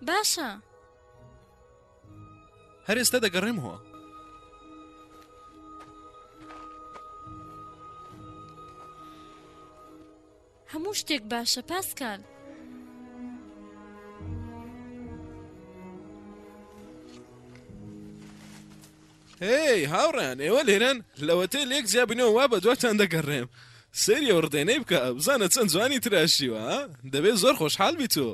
باشە هەر ئێستا دەگەڕێمەوە هەموو شتێک باشە پاسکال. هەی هاوڕیان ئێوە لێرەن لەوەتەی لێک جیابنەوە وا بە دواتان دەگەڕێم سەری ئەو ڕدێنەی بکە بزانە چەند جوانی تراشیوە دەبێت زۆر خۆشحال بیت تۆ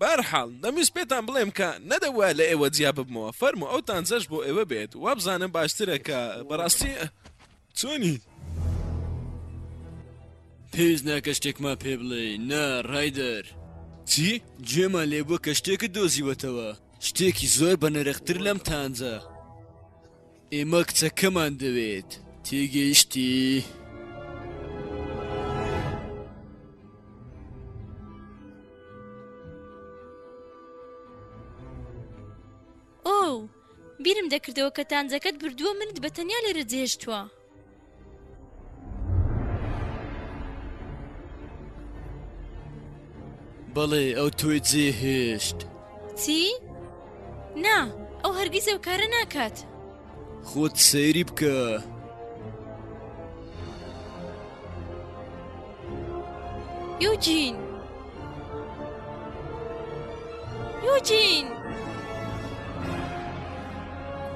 بەهەرحاڵ، دەمویست پێتان بڵێم کە نەدەبوایە لە ئێوە جیا ببمەوە. فەرموو ئەو تانجەش بۆ ئێوە بێت. وابزانم باشترە کە بەڕاستی چۆنی؟ پێویست ناکە شتێکمان پێ بڵێی، نا، ڕایدەر. چی؟ گوێمان لێ بووە کە شتێکت دۆزیوەتەوە، شتێکی زۆر بەنرختر لەم تانجە. ئێمە کچەکەمان دەوێت، تێگەیشتی؟ ئۆو، بیرم دەکردەوە کە تانجەکەت بردووە منت بە تەنیا لێرە جێهێشتووە. بەڵێ ئەو تۆی جێ هێشت چی؟ نا ئەو هەرگیز ئەو کارە ناکات خۆت سەیری بکە یوجین یوجین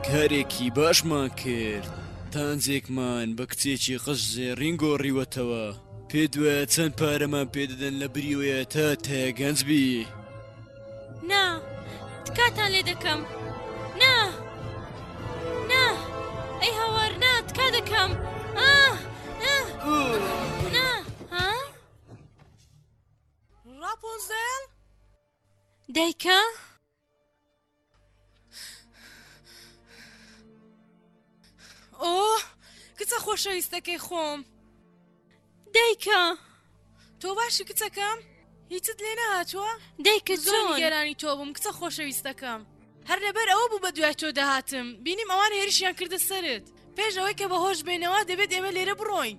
کارێکی باشمان کرد تانجێکمان بە کچێکی قژ زێڕین گۆڕیوەتەوە، پێت وایە چەند پارەمان پێ دەدەن لە بریوەیە تا تایەگەنج بی؟ نا، تکاتان لێ دەکەم، نا، نا، ئەی هاوار، نا، تکا دەکەم، نا، ها؟ ڕاپۆنزێل؟ دایکە؟ ئۆ کچە خۆشەویستەکەی خۆم دایکە تۆ باشی کچەکەم هیچت لێ نەهاتووە دایکە زۆر گەرانی تۆ بووم کچە خۆشەویستەکەم هەر لەبەر ئەوە بوو بە دوای تۆ دەهاتم بینیم ئەوان هێرشیان کردە سرت پێش ئەوەی کە بەهۆش بێنەوە دەبێت ئێمە لێرە بڕۆین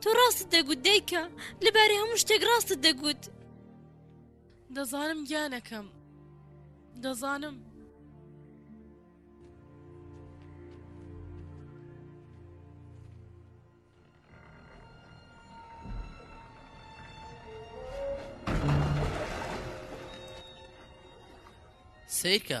تۆ ڕاستت دەگوت دایکە لەبارەی هەموو شتێک ڕاستت دەگوت دەزانم گیانەکەم دەزانم سیرکە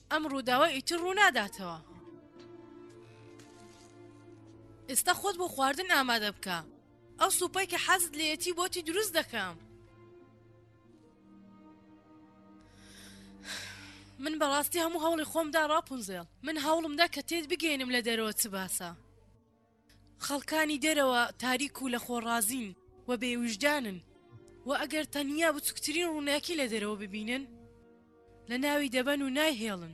ئەم ڕووداوە ئیتر ڕووناداتەوە. ئێستا خۆت بۆ خواردن ئامادە بکە. ئەو سوپای کە حەزت لێتی بۆتی دروست دەکەم. من بەڕاستی هەموو هەوڵی خۆمدا ڕاپونزێڵ من هەوڵمدا کە تێت بگەینم لە دەرەوە چ باسە. خەڵکانی دەرەوە تاریک و لەخۆڕازین و بێویژدانن و ئەگەر تەنیا بچووکترین ڕووناکی لە دەرەوە ببینن لە ناوی دەبەن و نایهێڵن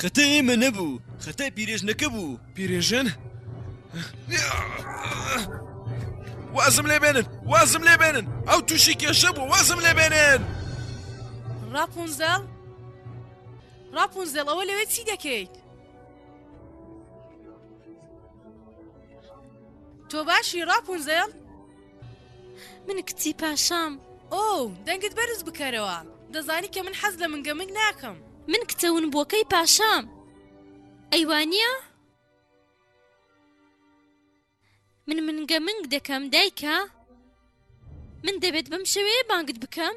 خەتای ئێمە نەبوو خەتای پیرێژنەکە بوو پیرێژن وازم لێ بێنن وازم لێ بێنن ئەو تووشی کێشە بوو وازم لێ بێنێن ڕاپونزەڵ ڕاپونزەڵەوە لەوێ چی دەکەیت؟ تۆ باشی ڕاپونزەڵ؟ من کچی پاشام. ئۆو دەنگت بەرز بکەرەوە دەزانی کە من حەز لە منگە منگ ناکەم. من کچە ون بوەکەی پاشام ئەی وانیە؟ من منگە منگ دەکەم دایکە؟ من دەبێت بەم شێوەیە بانگت بکەم؟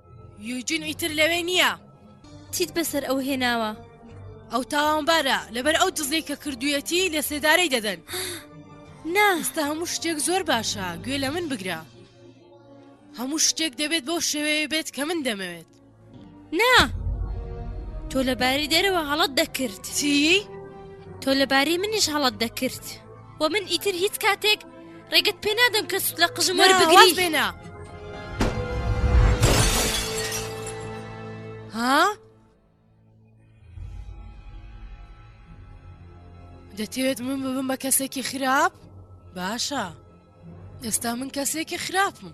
یوجین ئیتر لەوێ نییە چیت بەسەر ئەو هێناوە ئەو تاوانبارە لەبەر ئەو دزەی کە کردویەتی لە سێدارەی دەدەن ناستا هەموو شتێک زۆر باشە گوێ لە من بگرە هەموو شتێک دەبێت بەو شێوێ بێت کە من دەمەوێت نا تۆ لەباری دەرەوە هەڵت دەکرد چی؟ تۆ لەباری منیش هەڵت دەکرد. و من ئیتر هیچ کاتێک ڕێگەت پێ نادەم کە سوود لە قژم وەربگری بێنە ها؟ دەتەوێت من ببم بە کەسێکی خراپ باشە ئێستا من کەسێکی خراپم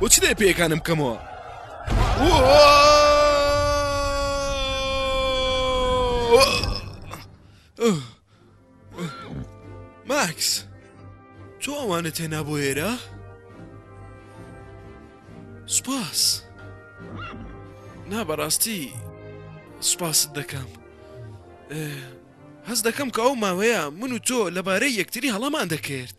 بۆ چ دەی پێکانم بکەمەوە ماکس تۆ ئەوانە تێنا بۆ ئێرە؟ سپاس نا بەڕاستی سپاست دەکەم هەز دەکەم کە ئەو ماوەیە من و تۆ لەبارەی یەکتری هەڵەمان دەکرد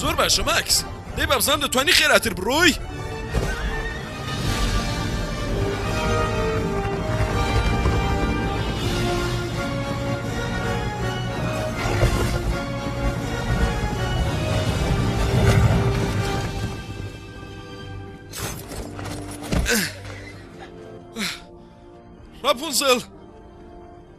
زۆر باشە ماکس دەی بابزان دەتوانی خێراتر بڕۆی؟ ڕاپونزل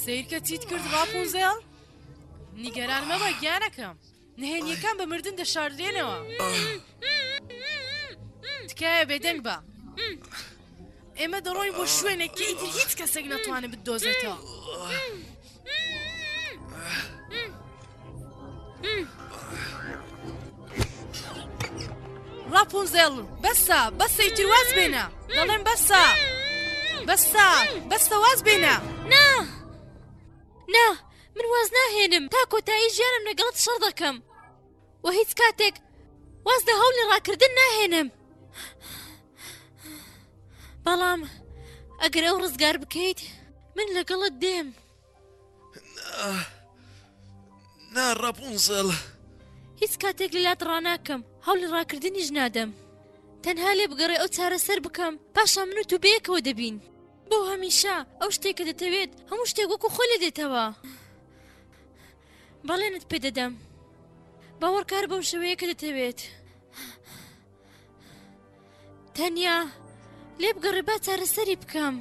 سیرکە چیت کرد ڕاپونزێڵ نیگەران مەبە گیانەکەم نهێنیەکان بە مردن دەشاردرێنەوە تکایە بێدەنگ بە ئێمە دەڕۆین بۆ شوێنێکی هیچ کەسێک نەتوانێت بدۆزێتەوە. ڕاپۆنزێڵ بەسە بەسەی ترواز بێنە دەڵێن بەسە بەسە بەسە واز بێنە نا نا من واز ناهێنم تا کۆتایی ژیانم لەگەڵت شەڕ دەکەم و هیچ کاتێک واز لە هەوڵی ڕاکردن ناهێنم بەڵام ئەگەر ئەو ڕزگار بکەیت من لەگەڵت دێم نا ڕەپونزل هیچ کاتێک لە لات ڕناکەم هەولی ڕاکردنیش نادەم تەنها لێ بگەڕێ ئەو چارەسەر بکەم پاشا من و تو بەیەکەوە دەبین بۆ هەمیشە ئەو شتێک کە دەتەوێت هەموو شتێک وەکو خۆ لێ دێتەوە بەڵێنت پێدەدەم باوەڕکار بەم شوەیە کە دەتەوێت تەنیا لێ بگەڕێ با چارەسەری بکەم.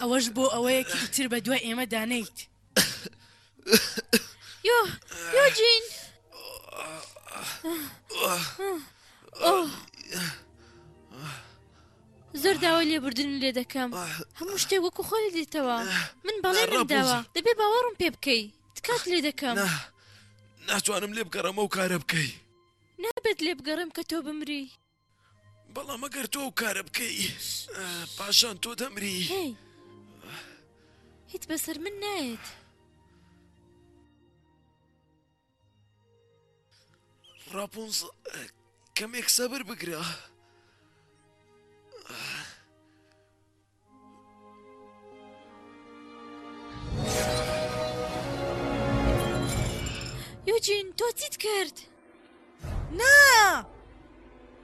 ئەوەش بۆ ئەوەیەکی تر بە دوای ئێمە دانیت یۆ یۆجین ئۆ زۆر داوای لێبوردنی لێ دەکەم هەموو شتێک وەکو خۆی لێ دێتەوە من بەڵێنم داوە دەبێ باوەڕم پێ بکەی تکات لێ دەکەم نا ناتوانم لێ بگەڕێمە و کارە بکەی نابێت لێ بگەڕێم کە تۆ بمری بەڵام ئەگەر تۆ و کارە بکەی پاشان تۆ دەمری هەی هیچ بەسەر من نایەت. ڕاپۆنز کەمێک سەبر بگرە یوجین تۆ چیت کرد؟ نا!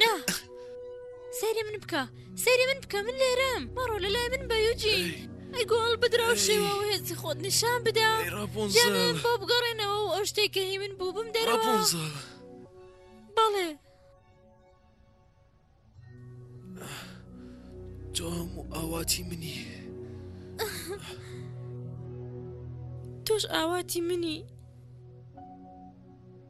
نا سەیری من بکە سەیری من بکە من لێرەم مەڕۆ لە لای من بەیوجی ئەی گۆڵ بدراو شێوە و هێزی خۆت نیشان بدا جانم بۆ بگەڕێنەوە و ئەو شتێکە هی من بوو بم دەرەوە بەڵێ جام و ئاواتی منی تۆش ئاواتی منی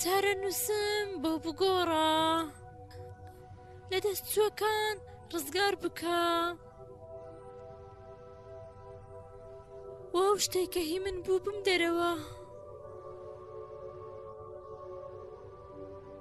چارەنووسم بۆ بگۆڕە لە دەست چووەکان ڕزگار بکە وەو شتێکە هی من بوو بم دەرەوە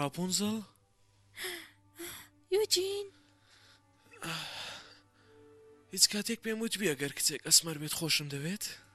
ڕاپۆنزڵ؟ یۆجین؟ هیچ کاتێک پێم وتبی ئەگەر کچێک ئەسمەر بێت خۆشم دەوێت؟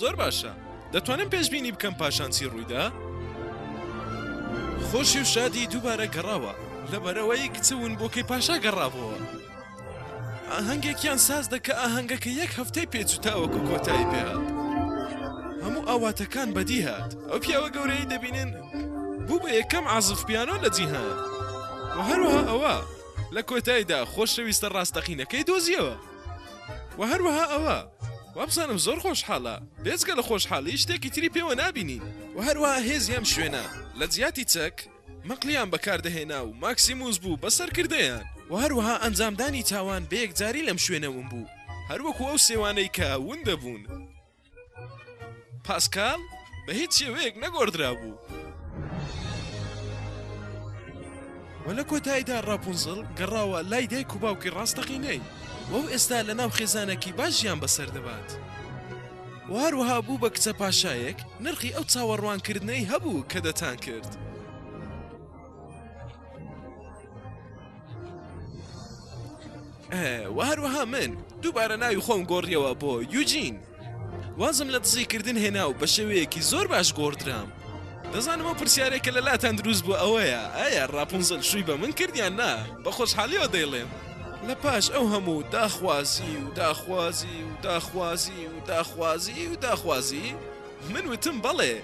زۆر باشە دەتوانم پێشببینی بکەم پاشانسی ڕوویدا خۆشی و شادی دووبارە گەڕاوە لەبەرەوەی کچون بۆ کەی پاشا گەڕابەوە ئاهەنگێکیان ساز دەکە ئاهەنگەکە یەک هەفتەی پێچوتاوەکو کۆتایی پێهات هەموو ئاواتەکان بەدی هات ئەو پیاوە گەورەی دەبینن بوو بە یەکەم عزف پیانۆ لە جیهان هەروە ئەوە لە کۆتایدا خۆشەویستە ڕاستەقینەکەی دۆزیەوە و هەروەها ئەوە وابزانم زۆر خۆشحاڵە بێزگە لە خۆشحاڵی شتێکی تری پێوە نابینین و هەروە هێزی ئەم شوێنە لە جیاتی چەک مەقلیان بەکاردەهێنا و ماکسیموس بوو بە سەرکردەیان و هەروەها ئەنجامدانی تاوان بەیەکجاری لەم شوێنەوم بوو هەروەکو ئەو سێوانەی کە وندەبوون. پاسکال بە هیچ شێوەیەک نەگۆڕدرا بوو. وە لە کۆتاییدا ڕاپونزڵ گەڕاوە لای دایک و باوکی ڕاستەقینەی وە و ئێستا لە ناو خێزانێکی باش ژیان بەسەر دەبات. و هەروەها بوو بە کچە پاشایەک نرخی ئەو چاوەڕوانکردنەی هەبوو کە دەتانکرد. و هەروەها من دووبارە ناوی خۆم گۆڕیەوە بۆ یوجین وازم لە دزیکردن هێنا و بە شێوەیەکی زۆر باش گۆڕدرام دەزانم ئەو پرسیارێکە لە لاتان دروست بوو ئەوەیە ئایا ڕاپونزل شووی بە من کردیان نا بە خۆشحالیەوە دەیڵێم لە پاش ئەو هەموو داخوازی و داخوازی و داخوازی و داخوازی و داخوازی من وتم بەڵێ